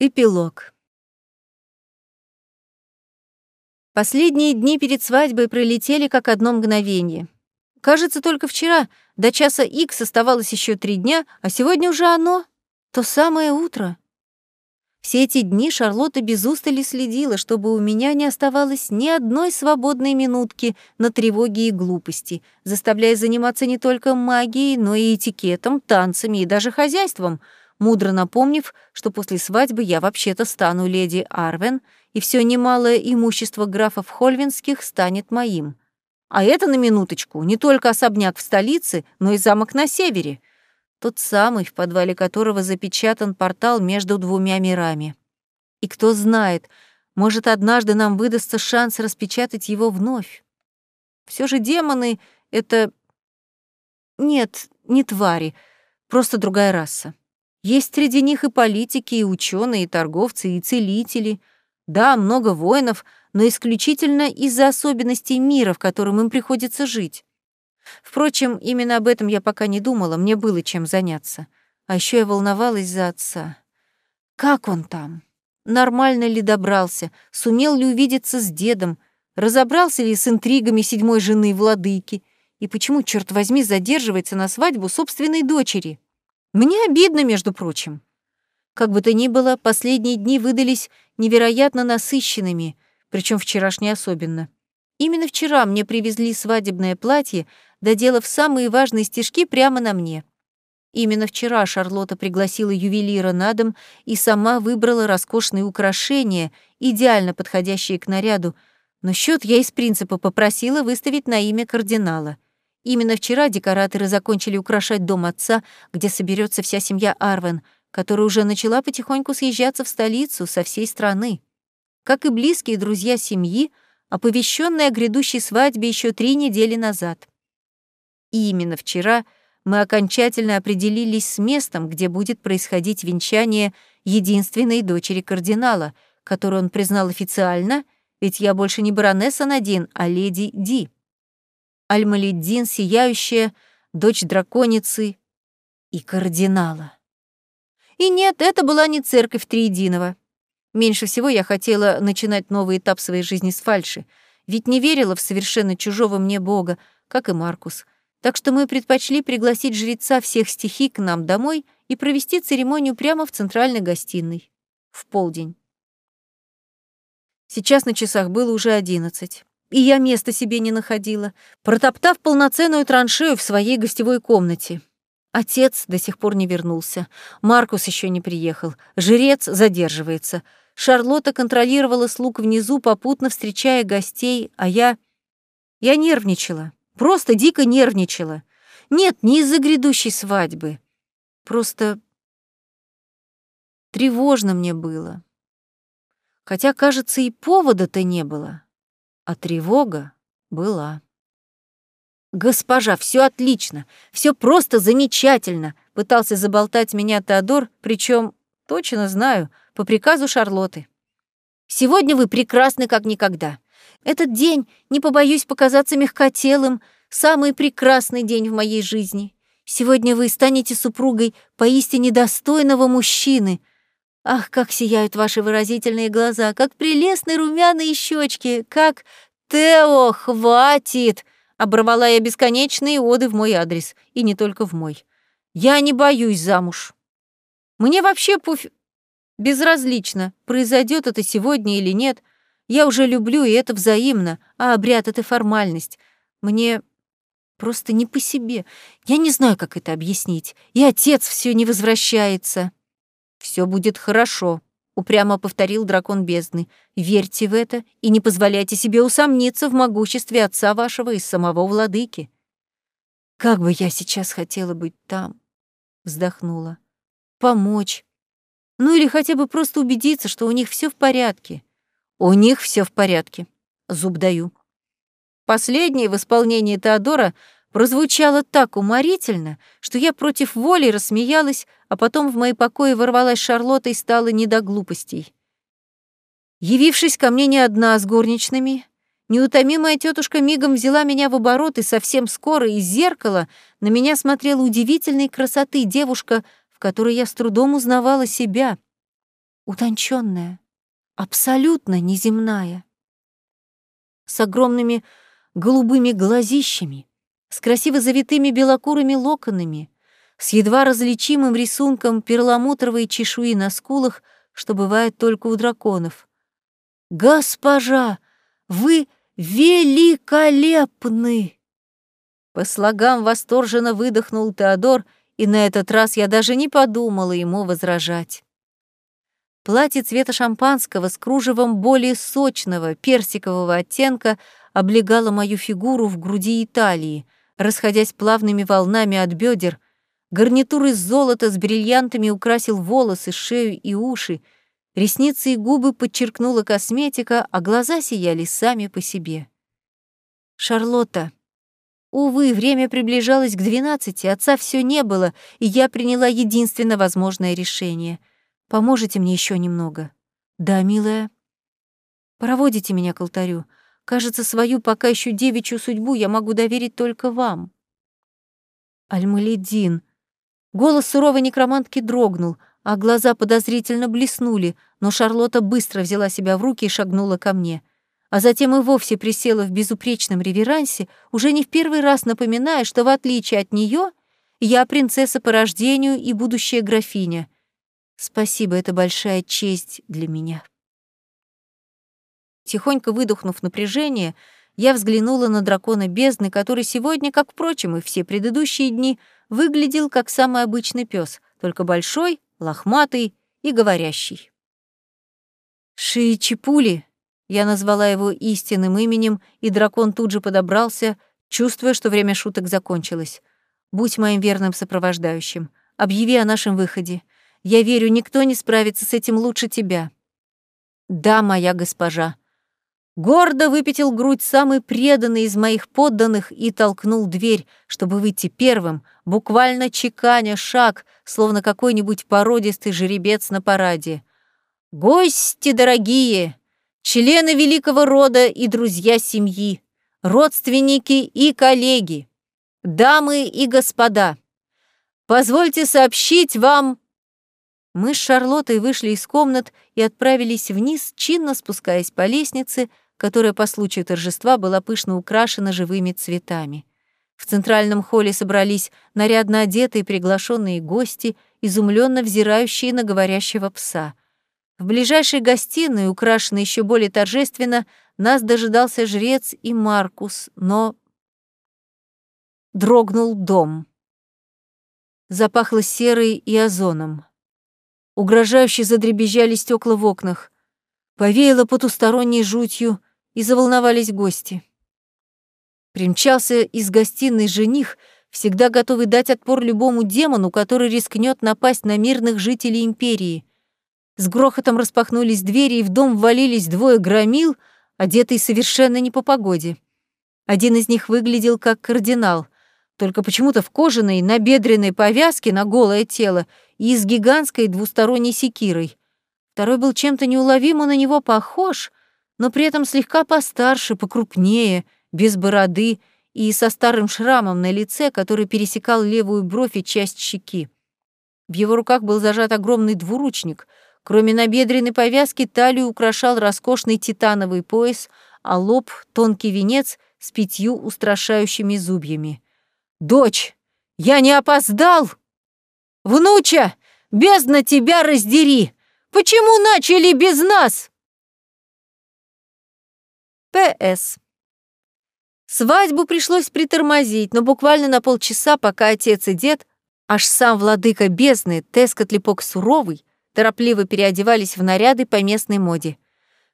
Эпилог. Последние дни перед свадьбой пролетели как одно мгновение. Кажется, только вчера до часа Икс оставалось еще три дня, а сегодня уже оно, то самое утро. Все эти дни Шарлотта без устали следила, чтобы у меня не оставалось ни одной свободной минутки на тревоге и глупости, заставляя заниматься не только магией, но и этикетом, танцами и даже хозяйством — мудро напомнив, что после свадьбы я вообще-то стану леди Арвен, и все немалое имущество графов Хольвинских станет моим. А это, на минуточку, не только особняк в столице, но и замок на севере, тот самый, в подвале которого запечатан портал между двумя мирами. И кто знает, может, однажды нам выдастся шанс распечатать его вновь. Все же демоны — это... Нет, не твари, просто другая раса. Есть среди них и политики, и ученые, и торговцы, и целители. Да, много воинов, но исключительно из-за особенностей мира, в котором им приходится жить. Впрочем, именно об этом я пока не думала, мне было чем заняться. А еще я волновалась за отца. Как он там? Нормально ли добрался? Сумел ли увидеться с дедом? Разобрался ли с интригами седьмой жены владыки? И почему, черт возьми, задерживается на свадьбу собственной дочери? Мне обидно, между прочим. Как бы то ни было, последние дни выдались невероятно насыщенными, причем вчерашние особенно. Именно вчера мне привезли свадебное платье, доделав самые важные стежки прямо на мне. Именно вчера Шарлотта пригласила ювелира на дом и сама выбрала роскошные украшения, идеально подходящие к наряду, но счет я из принципа попросила выставить на имя кардинала — Именно вчера декораторы закончили украшать дом отца, где соберется вся семья Арвен, которая уже начала потихоньку съезжаться в столицу со всей страны. Как и близкие друзья семьи, оповещенные о грядущей свадьбе еще три недели назад. И именно вчера мы окончательно определились с местом, где будет происходить венчание единственной дочери кардинала, которую он признал официально, ведь я больше не баронесса Надин, а леди Ди. Альмалиддин, сияющая, дочь драконицы и кардинала. И нет, это была не церковь Триединого. Меньше всего я хотела начинать новый этап своей жизни с фальши, ведь не верила в совершенно чужого мне бога, как и Маркус. Так что мы предпочли пригласить жреца всех стихий к нам домой и провести церемонию прямо в центральной гостиной. В полдень. Сейчас на часах было уже одиннадцать и я места себе не находила, протоптав полноценную траншею в своей гостевой комнате. Отец до сих пор не вернулся, Маркус еще не приехал, жрец задерживается. Шарлотта контролировала слуг внизу, попутно встречая гостей, а я... Я нервничала, просто дико нервничала. Нет, не из-за грядущей свадьбы. Просто тревожно мне было. Хотя, кажется, и повода-то не было а тревога была. «Госпожа, все отлично, все просто замечательно!» Пытался заболтать меня Теодор, причем точно знаю, по приказу Шарлоты. «Сегодня вы прекрасны как никогда. Этот день, не побоюсь показаться мягкотелым, самый прекрасный день в моей жизни. Сегодня вы станете супругой поистине достойного мужчины. Ах, как сияют ваши выразительные глаза, как прелестны румяные щечки, как... Тео, хватит! Оборвала я бесконечные оды в мой адрес, и не только в мой. Я не боюсь замуж. Мне вообще пуф... Безразлично, произойдет это сегодня или нет. Я уже люблю, и это взаимно, а обряд — это формальность. Мне просто не по себе. Я не знаю, как это объяснить. И отец все не возвращается. Все будет хорошо, упрямо повторил дракон бездны. Верьте в это и не позволяйте себе усомниться в могуществе отца вашего и самого владыки. Как бы я сейчас хотела быть там, вздохнула. Помочь. Ну или хотя бы просто убедиться, что у них все в порядке. У них все в порядке. Зуб даю. Последнее в исполнении Теодора прозвучало так уморительно, что я против воли рассмеялась, а потом в мои покои ворвалась Шарлотта и стала не до глупостей. Явившись ко мне не одна с горничными, неутомимая тетушка мигом взяла меня в оборот, и совсем скоро из зеркала на меня смотрела удивительной красоты девушка, в которой я с трудом узнавала себя. утонченная, абсолютно неземная. С огромными голубыми глазищами, с красиво завитыми белокурыми локонами, с едва различимым рисунком перламутровой чешуи на скулах, что бывает только у драконов. «Госпожа, вы великолепны!» По слогам восторженно выдохнул Теодор, и на этот раз я даже не подумала ему возражать. Платье цвета шампанского с кружевом более сочного, персикового оттенка облегало мою фигуру в груди и талии, расходясь плавными волнами от бедер. Гарнитур из золота с бриллиантами украсил волосы, шею и уши. Ресницы и губы подчеркнула косметика, а глаза сияли сами по себе. «Шарлотта», Увы, время приближалось к двенадцати, отца все не было, и я приняла единственно возможное решение. Поможете мне еще немного? Да, милая. Проводите меня к алтарю. Кажется, свою пока еще девичью судьбу я могу доверить только вам. Альмаледин. Голос суровой некромантки дрогнул, а глаза подозрительно блеснули, но Шарлотта быстро взяла себя в руки и шагнула ко мне — а затем и вовсе присела в безупречном реверансе, уже не в первый раз напоминая, что в отличие от нее я принцесса по рождению и будущая графиня. Спасибо, это большая честь для меня. Тихонько выдохнув напряжение, я взглянула на дракона бездны, который сегодня, как, впрочем, и все предыдущие дни, выглядел как самый обычный пес, только большой, лохматый и говорящий. Шиичипули я назвала его истинным именем, и дракон тут же подобрался, чувствуя, что время шуток закончилось. «Будь моим верным сопровождающим. Объяви о нашем выходе. Я верю, никто не справится с этим лучше тебя». «Да, моя госпожа». Гордо выпятил грудь самый преданный из моих подданных и толкнул дверь, чтобы выйти первым, буквально чеканя шаг, словно какой-нибудь породистый жеребец на параде. «Гости дорогие!» члены великого рода и друзья семьи, родственники и коллеги, дамы и господа, позвольте сообщить вам...» Мы с Шарлоттой вышли из комнат и отправились вниз, чинно спускаясь по лестнице, которая по случаю торжества была пышно украшена живыми цветами. В центральном холле собрались нарядно одетые приглашенные гости, изумленно взирающие на говорящего пса — в ближайшей гостиной, украшенной еще более торжественно, нас дожидался жрец и Маркус, но... Дрогнул дом. Запахло серой и озоном. Угрожающе задребезжали стекла в окнах. Повеяло потусторонней жутью, и заволновались гости. Примчался из гостиной жених, всегда готовый дать отпор любому демону, который рискнет напасть на мирных жителей империи. С грохотом распахнулись двери, и в дом ввалились двое громил, одетые совершенно не по погоде. Один из них выглядел как кардинал, только почему-то в кожаной набедренной повязке на голое тело и с гигантской двусторонней секирой. Второй был чем-то неуловимо на него похож, но при этом слегка постарше, покрупнее, без бороды и со старым шрамом на лице, который пересекал левую бровь и часть щеки. В его руках был зажат огромный двуручник — Кроме набедренной повязки, талию украшал роскошный титановый пояс, а лоб — тонкий венец с пятью устрашающими зубьями. «Дочь, я не опоздал! Внуча, бездна тебя раздери! Почему начали без нас?» П.С. Свадьбу пришлось притормозить, но буквально на полчаса, пока отец и дед, аж сам владыка бездны, Тескотлипок Суровый, торопливо переодевались в наряды по местной моде.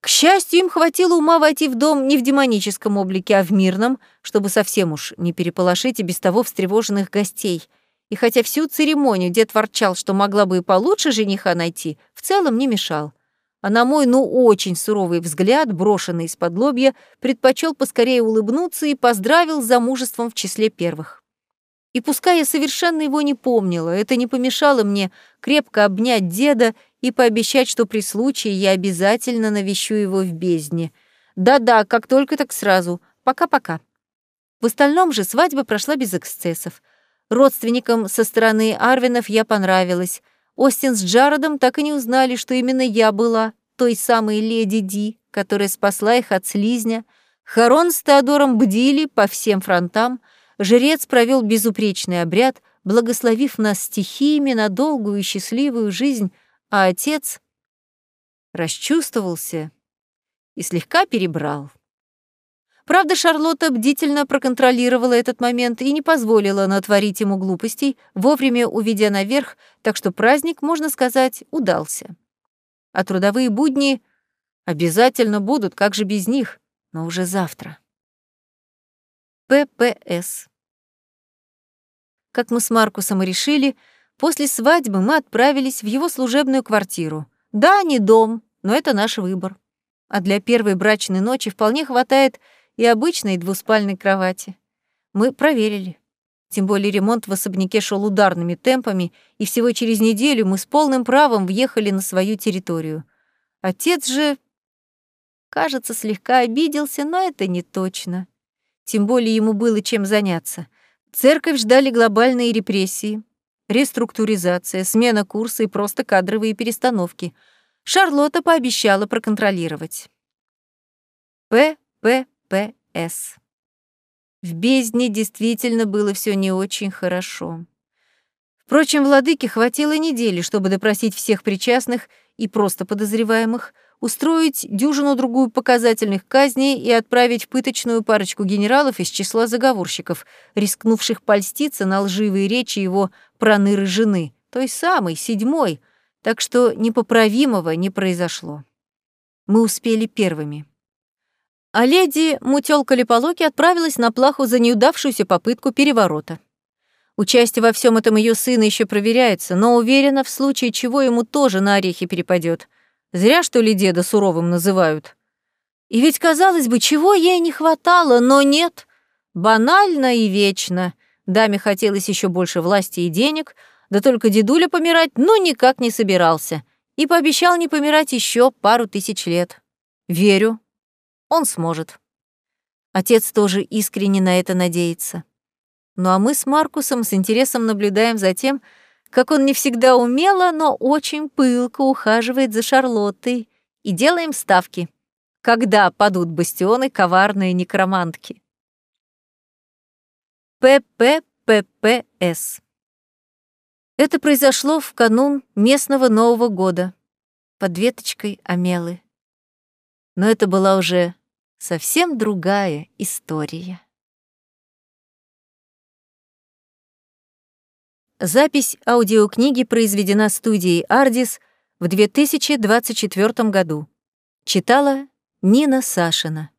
К счастью, им хватило ума войти в дом не в демоническом облике, а в мирном, чтобы совсем уж не переполошить и без того встревоженных гостей. И хотя всю церемонию дед ворчал, что могла бы и получше жениха найти, в целом не мешал. А на мой, ну, очень суровый взгляд, брошенный из-под лобья, предпочел поскорее улыбнуться и поздравил с замужеством в числе первых. И пускай я совершенно его не помнила, это не помешало мне крепко обнять деда и пообещать, что при случае я обязательно навещу его в бездне. Да-да, как только так сразу. Пока-пока. В остальном же свадьба прошла без эксцессов. Родственникам со стороны Арвинов я понравилась. Остин с Джародом так и не узнали, что именно я была той самой леди Ди, которая спасла их от слизня. Харон с Теодором бдили по всем фронтам, жрец провел безупречный обряд, благословив нас стихиями на долгую и счастливую жизнь, а отец расчувствовался и слегка перебрал. Правда, Шарлотта бдительно проконтролировала этот момент и не позволила натворить ему глупостей, вовремя уведя наверх, так что праздник, можно сказать, удался. А трудовые будни обязательно будут, как же без них, но уже завтра. ППС. Как мы с Маркусом и решили, после свадьбы мы отправились в его служебную квартиру. Да, не дом, но это наш выбор. А для первой брачной ночи вполне хватает и обычной двуспальной кровати. Мы проверили. Тем более ремонт в особняке шел ударными темпами, и всего через неделю мы с полным правом въехали на свою территорию. Отец же, кажется, слегка обиделся, но это не точно. Тем более ему было чем заняться. Церковь ждали глобальные репрессии, реструктуризация, смена курса и просто кадровые перестановки. Шарлотта пообещала проконтролировать. П. П. П.С. В бездне действительно было все не очень хорошо. Впрочем, владыке хватило недели, чтобы допросить всех причастных и просто подозреваемых, устроить дюжину-другую показательных казней и отправить в пыточную парочку генералов из числа заговорщиков, рискнувших польститься на лживые речи его проныры жены, той самой, седьмой, так что непоправимого не произошло. Мы успели первыми. А леди Мутёлка Липолоки отправилась на плаху за неудавшуюся попытку переворота. Участие во всем этом ее сына еще проверяется, но уверена, в случае чего ему тоже на орехи перепадет. Зря, что ли, деда суровым называют. И ведь, казалось бы, чего ей не хватало, но нет. Банально и вечно. Даме хотелось еще больше власти и денег, да только дедуля помирать ну никак не собирался и пообещал не помирать еще пару тысяч лет. Верю, он сможет. Отец тоже искренне на это надеется. Ну а мы с Маркусом с интересом наблюдаем за тем, как он не всегда умело, но очень пылко ухаживает за Шарлоттой, и делаем ставки. Когда падут бастионы коварные некромантки? ППППС. Это произошло в канун местного Нового года под веточкой Амелы. Но это была уже совсем другая история. Запись аудиокниги произведена студией «Ардис» в 2024 году. Читала Нина Сашина.